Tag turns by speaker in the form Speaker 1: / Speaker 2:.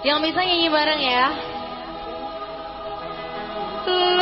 Speaker 1: Yang bisa nyanyi bareng ya. Uh.